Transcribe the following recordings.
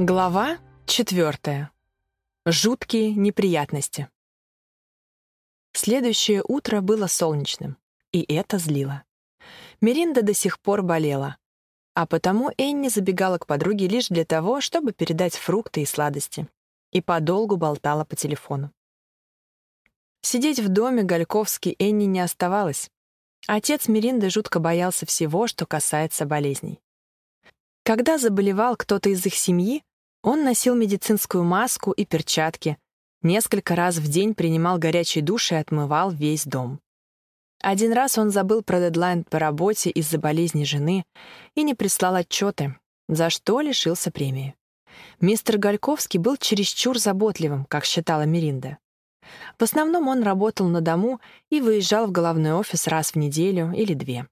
Глава четвертая. Жуткие неприятности. Следующее утро было солнечным, и это злило. Меринда до сих пор болела, а потому Энни забегала к подруге лишь для того, чтобы передать фрукты и сладости, и подолгу болтала по телефону. Сидеть в доме Гальковски Энни не оставалось. Отец Меринды жутко боялся всего, что касается болезней. Когда заболевал кто-то из их семьи, он носил медицинскую маску и перчатки, несколько раз в день принимал горячий душ и отмывал весь дом. Один раз он забыл про дедлайн по работе из-за болезни жены и не прислал отчеты, за что лишился премии. Мистер Гальковский был чересчур заботливым, как считала Миринда. В основном он работал на дому и выезжал в головной офис раз в неделю или две.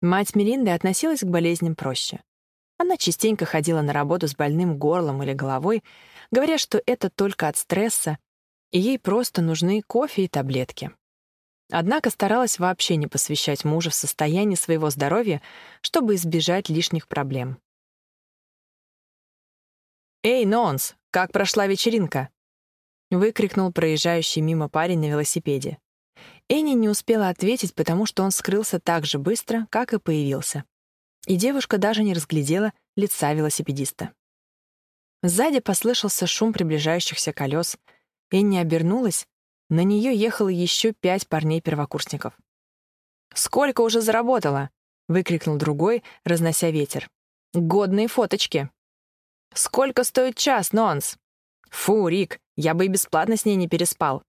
Мать Миринды относилась к болезням проще. Она частенько ходила на работу с больным горлом или головой, говоря, что это только от стресса, и ей просто нужны кофе и таблетки. Однако старалась вообще не посвящать мужа в состояние своего здоровья, чтобы избежать лишних проблем. «Эй, Нонс, как прошла вечеринка?» — выкрикнул проезжающий мимо парень на велосипеде. Энни не успела ответить, потому что он скрылся так же быстро, как и появился и девушка даже не разглядела лица велосипедиста. Сзади послышался шум приближающихся колес. Энни обернулась, на нее ехало еще пять парней-первокурсников. «Сколько уже заработала?» — выкрикнул другой, разнося ветер. «Годные фоточки!» «Сколько стоит час, Нонс?» «Фу, Рик, я бы и бесплатно с ней не переспал».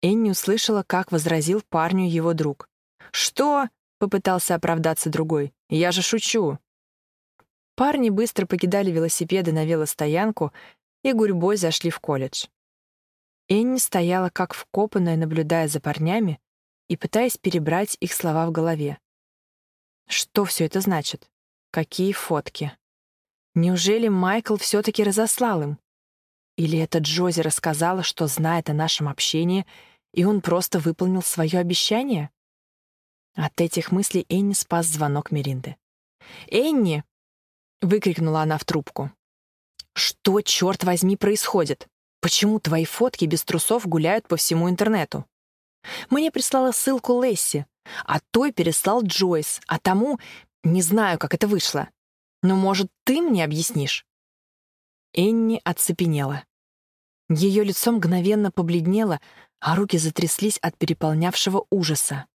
Энни услышала, как возразил парню его друг. «Что? Попытался оправдаться другой. «Я же шучу!» Парни быстро покидали велосипеды на велостоянку и гурьбой зашли в колледж. Энни стояла как вкопанная, наблюдая за парнями и пытаясь перебрать их слова в голове. Что все это значит? Какие фотки? Неужели Майкл все-таки разослал им? Или это Джози рассказала, что знает о нашем общении, и он просто выполнил свое обещание? От этих мыслей Энни спас звонок Меринды. «Энни!» — выкрикнула она в трубку. «Что, черт возьми, происходит? Почему твои фотки без трусов гуляют по всему интернету?» Мне прислала ссылку Лесси, а той переслал Джойс, а тому не знаю, как это вышло. Но, может, ты мне объяснишь?» Энни оцепенела. Ее лицо мгновенно побледнело, а руки затряслись от переполнявшего ужаса.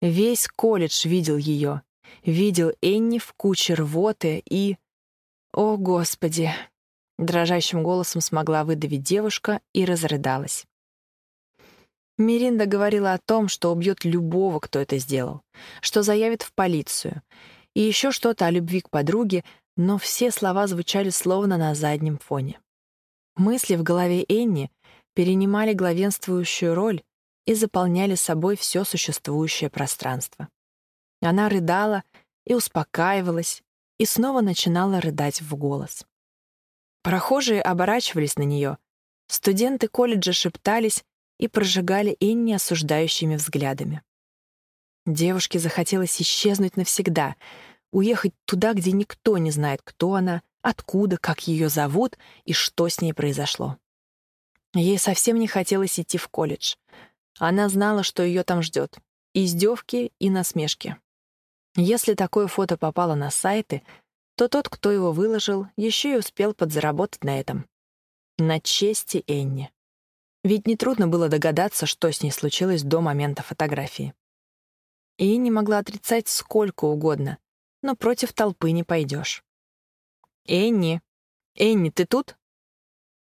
Весь колледж видел ее. Видел Энни в куче рвоты и... О, Господи! Дрожащим голосом смогла выдавить девушка и разрыдалась. Миринда говорила о том, что убьет любого, кто это сделал, что заявит в полицию, и еще что-то о любви к подруге, но все слова звучали словно на заднем фоне. Мысли в голове Энни перенимали главенствующую роль, и заполняли собой все существующее пространство. Она рыдала и успокаивалась, и снова начинала рыдать в голос. Прохожие оборачивались на нее, студенты колледжа шептались и прожигали Энни осуждающими взглядами. Девушке захотелось исчезнуть навсегда, уехать туда, где никто не знает, кто она, откуда, как ее зовут и что с ней произошло. Ей совсем не хотелось идти в колледж. Она знала, что ее там ждет. Издевки и насмешки. Если такое фото попало на сайты, то тот, кто его выложил, еще и успел подзаработать на этом. На чести Энни. Ведь нетрудно было догадаться, что с ней случилось до момента фотографии. И не могла отрицать сколько угодно, но против толпы не пойдешь. «Энни! Энни, ты тут?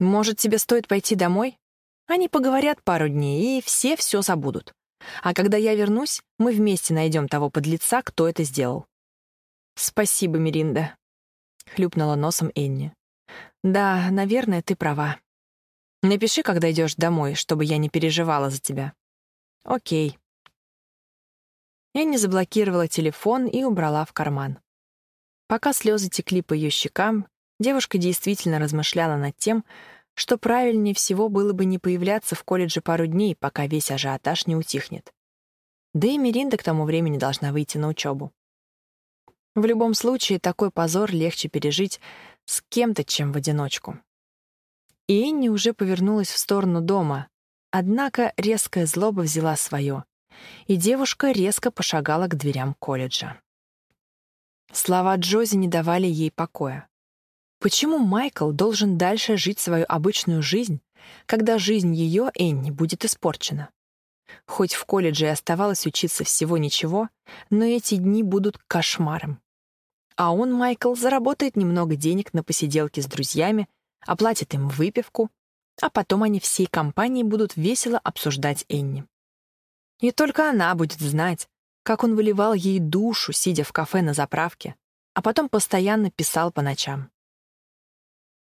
Может, тебе стоит пойти домой?» Они поговорят пару дней, и все все забудут. А когда я вернусь, мы вместе найдем того подлеца, кто это сделал. «Спасибо, Миринда», — хлюпнула носом Энни. «Да, наверное, ты права. Напиши, когда идешь домой, чтобы я не переживала за тебя». «Окей». Энни заблокировала телефон и убрала в карман. Пока слезы текли по ее щекам, девушка действительно размышляла над тем, что правильнее всего было бы не появляться в колледже пару дней, пока весь ажиотаж не утихнет. Да и Миринда к тому времени должна выйти на учебу. В любом случае, такой позор легче пережить, с кем-то, чем в одиночку. И Энни уже повернулась в сторону дома, однако резкая злоба взяла свое, и девушка резко пошагала к дверям колледжа. Слова Джози не давали ей покоя. Почему Майкл должен дальше жить свою обычную жизнь, когда жизнь ее, Энни, будет испорчена? Хоть в колледже и оставалось учиться всего ничего, но эти дни будут кошмаром. А он, Майкл, заработает немного денег на посиделки с друзьями, оплатит им выпивку, а потом они всей компанией будут весело обсуждать Энни. И только она будет знать, как он выливал ей душу, сидя в кафе на заправке, а потом постоянно писал по ночам.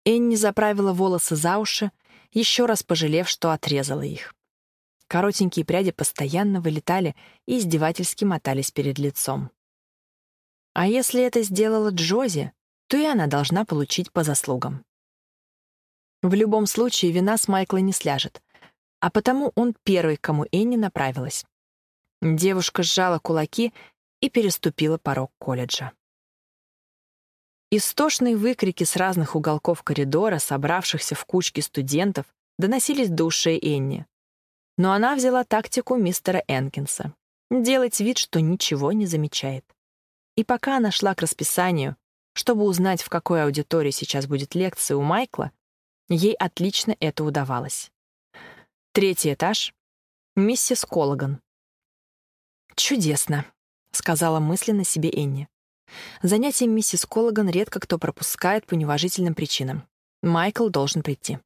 Энни заправила волосы за уши, еще раз пожалев, что отрезала их. Коротенькие пряди постоянно вылетали и издевательски мотались перед лицом. А если это сделала Джози, то и она должна получить по заслугам. В любом случае вина с Майкла не сляжет, а потому он первый, кому Энни направилась. Девушка сжала кулаки и переступила порог колледжа. Истошные выкрики с разных уголков коридора, собравшихся в кучке студентов, доносились до ушей Энни. Но она взяла тактику мистера Энкинса — делать вид, что ничего не замечает. И пока она шла к расписанию, чтобы узнать, в какой аудитории сейчас будет лекция у Майкла, ей отлично это удавалось. Третий этаж. Миссис Коллаган. «Чудесно», — сказала мысленно себе Энни. Занятия миссис Коллаган редко кто пропускает по неуважительным причинам. Майкл должен прийти.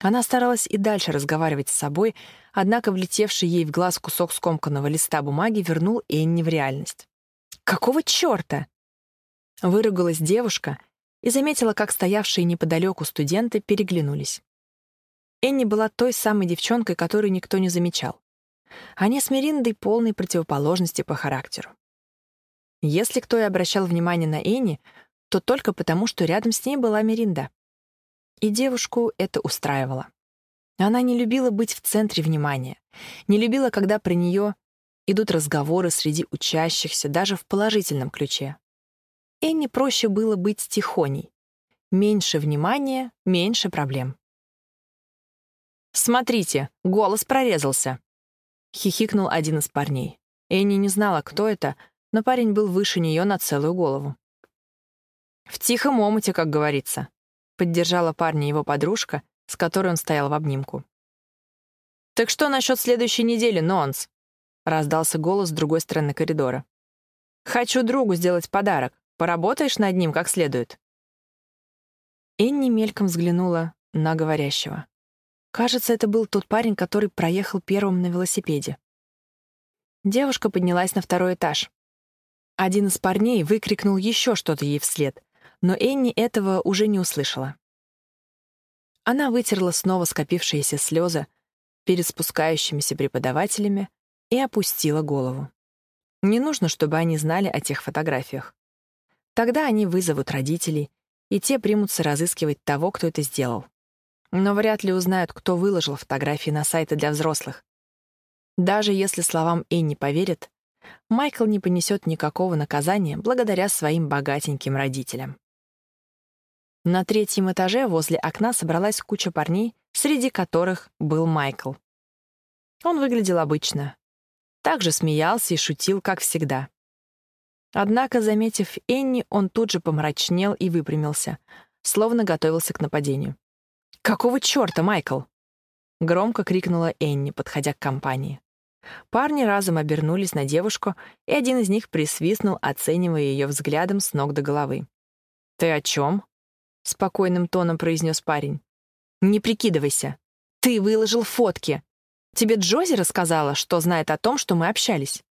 Она старалась и дальше разговаривать с собой, однако влетевший ей в глаз кусок скомканного листа бумаги вернул Энни в реальность. Какого черта? Выругалась девушка и заметила, как стоявшие неподалеку студенты переглянулись. Энни была той самой девчонкой, которую никто не замечал. Они с Мериндой полной противоположности по характеру. Если кто и обращал внимание на Энни, то только потому, что рядом с ней была Меринда. И девушку это устраивало. Она не любила быть в центре внимания, не любила, когда про нее идут разговоры среди учащихся, даже в положительном ключе. Энни проще было быть тихоней. Меньше внимания, меньше проблем. «Смотрите, голос прорезался!» — хихикнул один из парней. Энни не знала, кто это, но парень был выше нее на целую голову. «В тихом омуте, как говорится», — поддержала парня его подружка, с которой он стоял в обнимку. «Так что насчет следующей недели, Нонс?» — раздался голос с другой стороны коридора. «Хочу другу сделать подарок. Поработаешь над ним как следует?» Энни мельком взглянула на говорящего. Кажется, это был тот парень, который проехал первым на велосипеде. Девушка поднялась на второй этаж. Один из парней выкрикнул еще что-то ей вслед, но Энни этого уже не услышала. Она вытерла снова скопившиеся слезы перед спускающимися преподавателями и опустила голову. Не нужно, чтобы они знали о тех фотографиях. Тогда они вызовут родителей, и те примутся разыскивать того, кто это сделал. Но вряд ли узнают, кто выложил фотографии на сайты для взрослых. Даже если словам Энни поверят, Майкл не понесет никакого наказания благодаря своим богатеньким родителям. На третьем этаже возле окна собралась куча парней, среди которых был Майкл. Он выглядел обычно, также смеялся и шутил, как всегда. Однако, заметив Энни, он тут же помрачнел и выпрямился, словно готовился к нападению. «Какого черта, Майкл?» — громко крикнула Энни, подходя к компании. Парни разом обернулись на девушку, и один из них присвистнул, оценивая ее взглядом с ног до головы. «Ты о чем?» — спокойным тоном произнес парень. «Не прикидывайся. Ты выложил фотки. Тебе Джози рассказала, что знает о том, что мы общались?»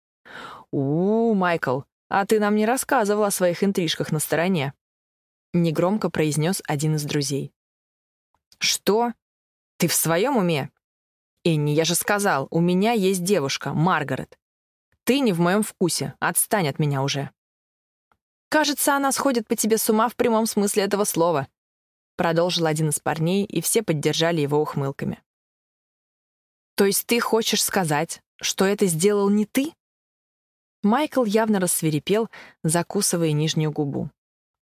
«У, -у Майкл, а ты нам не рассказывал о своих интрижках на стороне», — негромко произнес один из друзей. «Что? Ты в своем уме?» «Энни, я же сказал, у меня есть девушка, Маргарет. Ты не в моем вкусе, отстань от меня уже». «Кажется, она сходит по тебе с ума в прямом смысле этого слова», — продолжил один из парней, и все поддержали его ухмылками. То есть ты хочешь сказать, что это сделал не ты? Майкл явно рассверепел, закусывая нижнюю губу.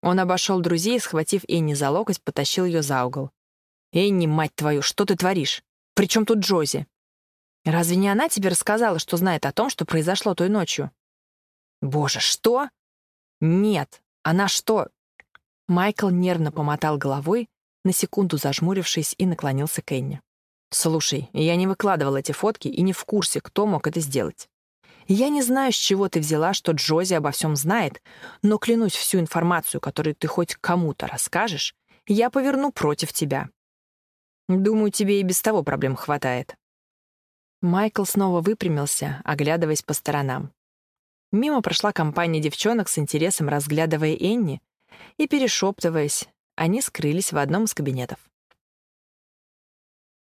Он обошел друзей схватив Энни за локоть, потащил ее за угол. «Энни, мать твою, что ты творишь? При чем тут Джози? Разве не она тебе рассказала, что знает о том, что произошло той ночью?» «Боже, что?» «Нет, она что?» Майкл нервно помотал головой, на секунду зажмурившись, и наклонился к Энни. «Слушай, я не выкладывал эти фотки и не в курсе, кто мог это сделать. Я не знаю, с чего ты взяла, что Джози обо всем знает, но клянусь, всю информацию, которую ты хоть кому-то расскажешь, я поверну против тебя. Думаю, тебе и без того проблем хватает». Майкл снова выпрямился, оглядываясь по сторонам. Мимо прошла компания девчонок с интересом, разглядывая Энни, и, перешептываясь, они скрылись в одном из кабинетов.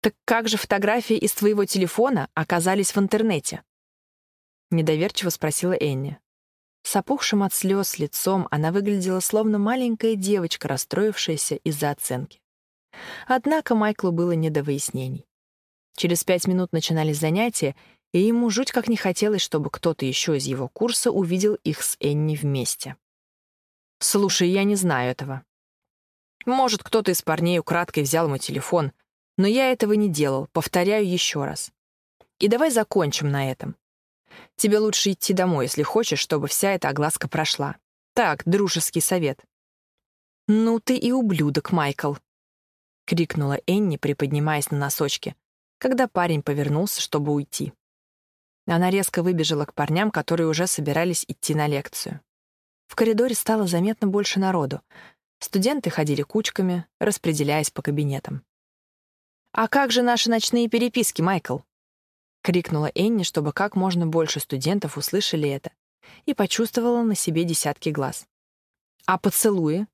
«Так как же фотографии из твоего телефона оказались в интернете?» Недоверчиво спросила Энни. С опухшим от слез лицом она выглядела словно маленькая девочка, расстроившаяся из-за оценки. Однако Майклу было не до выяснений. Через пять минут начинались занятия, и ему жуть как не хотелось, чтобы кто-то еще из его курса увидел их с Энни вместе. «Слушай, я не знаю этого. Может, кто-то из парней украдкой взял мой телефон, но я этого не делал, повторяю еще раз. И давай закончим на этом. Тебе лучше идти домой, если хочешь, чтобы вся эта огласка прошла. Так, дружеский совет». «Ну ты и ублюдок, Майкл!» — крикнула Энни, приподнимаясь на носочки, когда парень повернулся, чтобы уйти. Она резко выбежала к парням, которые уже собирались идти на лекцию. В коридоре стало заметно больше народу. Студенты ходили кучками, распределяясь по кабинетам. «А как же наши ночные переписки, Майкл?» — крикнула Энни, чтобы как можно больше студентов услышали это, и почувствовала на себе десятки глаз. «А поцелуи?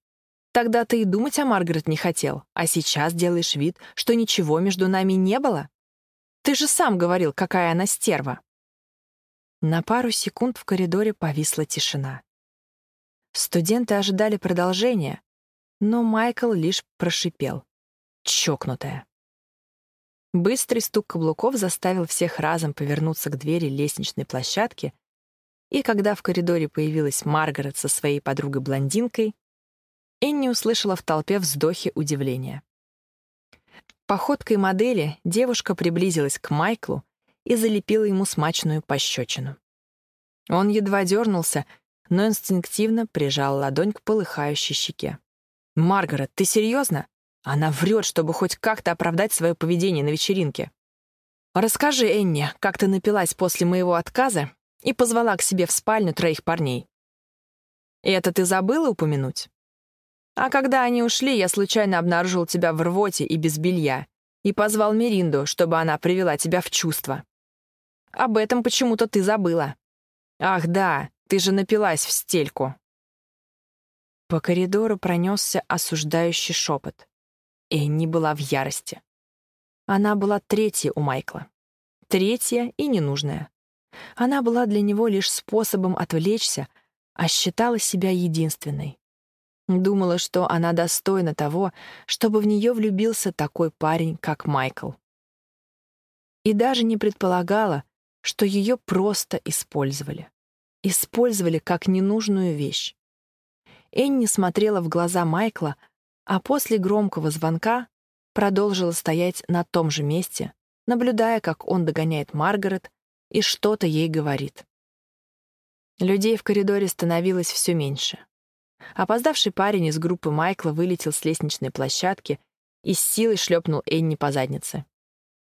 Тогда ты и думать о Маргарет не хотел, а сейчас делаешь вид, что ничего между нами не было? Ты же сам говорил, какая она стерва!» На пару секунд в коридоре повисла тишина. Студенты ожидали продолжения, но Майкл лишь прошипел. Чокнутая. Быстрый стук каблуков заставил всех разом повернуться к двери лестничной площадки, и когда в коридоре появилась Маргарет со своей подругой-блондинкой, Энни услышала в толпе вздохи удивления. Походкой модели девушка приблизилась к Майклу и залепила ему смачную пощечину. Он едва дернулся, но инстинктивно прижал ладонь к полыхающей щеке. «Маргарет, ты серьезно? Она врет, чтобы хоть как-то оправдать свое поведение на вечеринке. Расскажи, Энни, как ты напилась после моего отказа и позвала к себе в спальню троих парней. Это ты забыла упомянуть? А когда они ушли, я случайно обнаружил тебя в рвоте и без белья и позвал Меринду, чтобы она привела тебя в чувство. Об этом почему-то ты забыла. Ах да, ты же напилась в стельку. По коридору пронесся осуждающий шепот. Энни была в ярости. Она была третья у Майкла. Третья и ненужная. Она была для него лишь способом отвлечься, а считала себя единственной. Думала, что она достойна того, чтобы в нее влюбился такой парень, как Майкл. И даже не предполагала, что ее просто использовали. Использовали как ненужную вещь. Энни смотрела в глаза Майкла, а после громкого звонка продолжила стоять на том же месте, наблюдая, как он догоняет Маргарет и что-то ей говорит. Людей в коридоре становилось все меньше. Опоздавший парень из группы Майкла вылетел с лестничной площадки и с силой шлепнул Энни по заднице.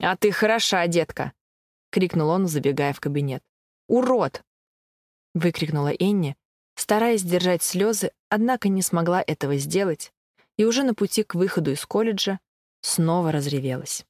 «А ты хороша, детка!» — крикнул он, забегая в кабинет. «Урод!» — выкрикнула Энни, стараясь сдержать слезы, однако не смогла этого сделать, и уже на пути к выходу из колледжа снова разревелась.